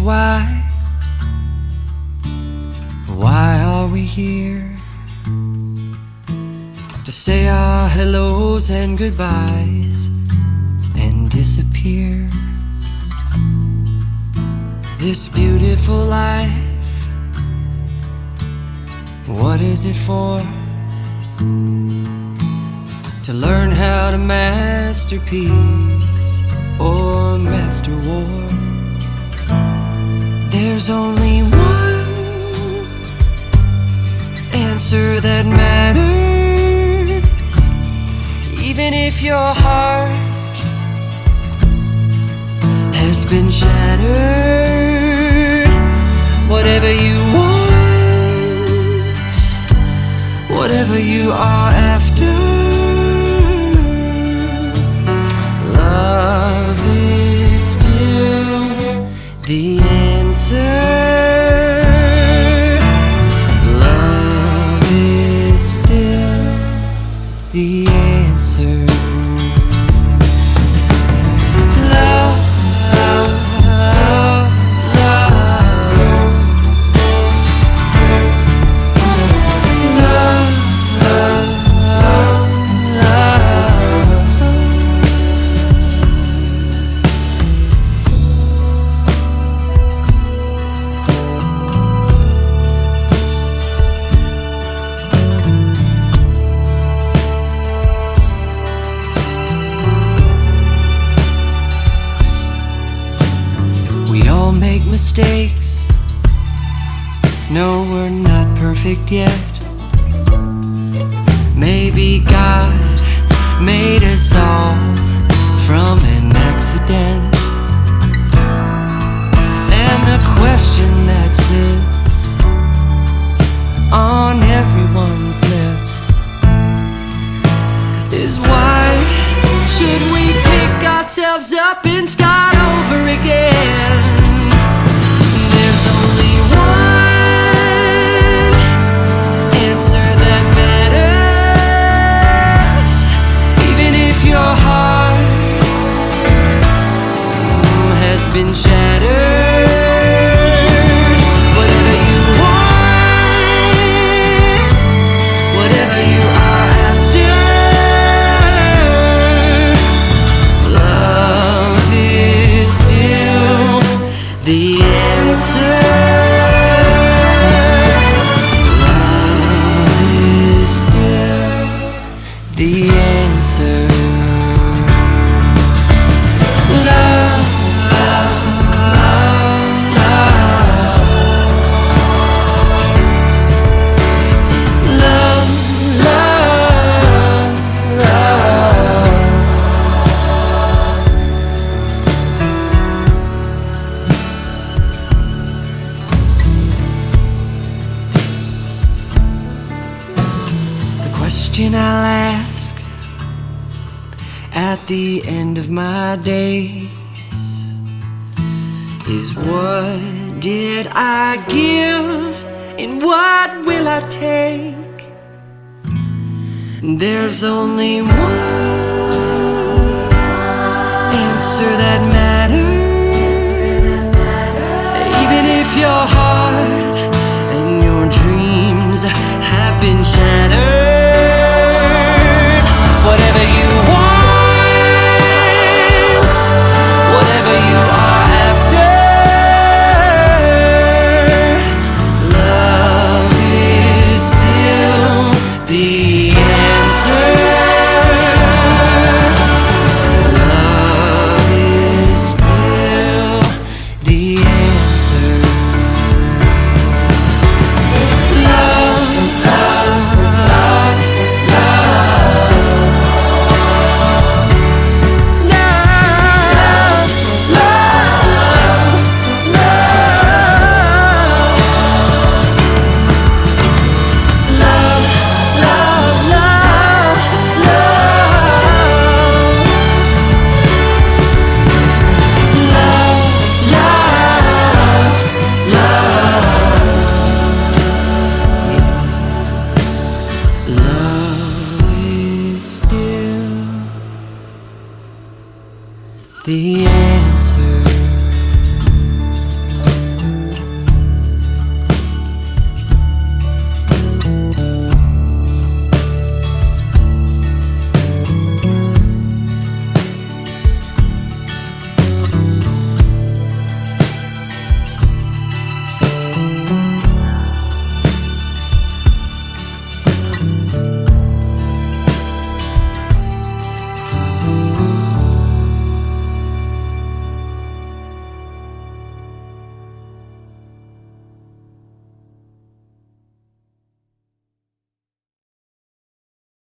why. Why are we here? To say our hellos and goodbyes and disappear. This beautiful life, what is it for? To learn how to master peace or master war. There's only one answer that matters, even if your heart has been shattered. Whatever you want, whatever you are after, mistakes. No, we're not perfect yet. Maybe God made us all from an accident. And the question that sits on everyone's lips is why should we pick ourselves up and start over again? Answer. Question I'll ask at the end of my days is what did I give and what will I take? There's only one answer that matters, even if your heart and your dreams have been shattered. the the answer.